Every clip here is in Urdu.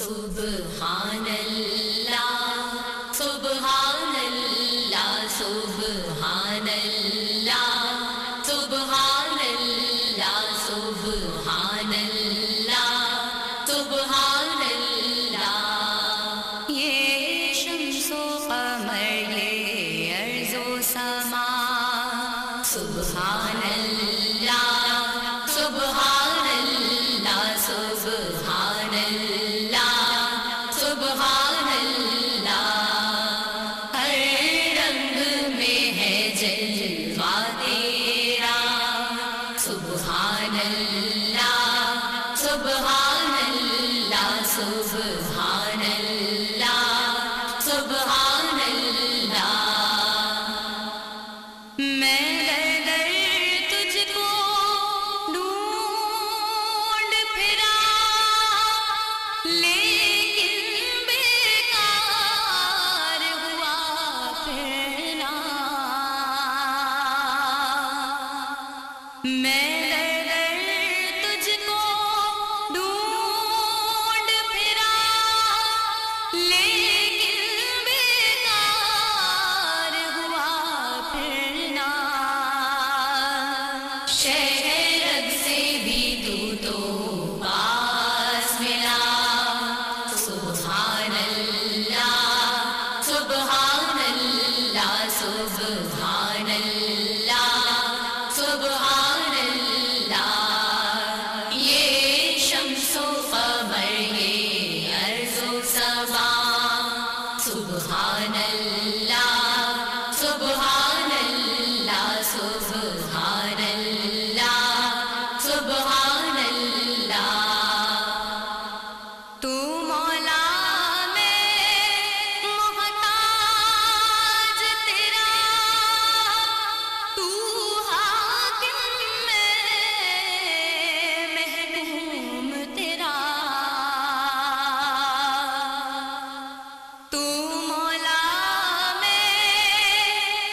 سبحان اللہ میں شہر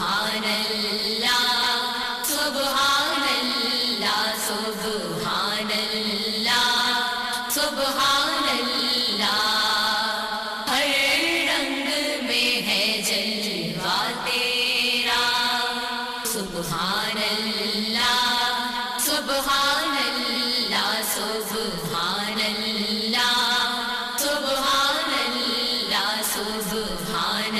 سبحان اللہ سبحان اللہ سبحان اللہ ہر رنگ میں ہے جلوہ تیرا۔ سبحان سبحان اللہ سبحان اللہ سبحان اللہ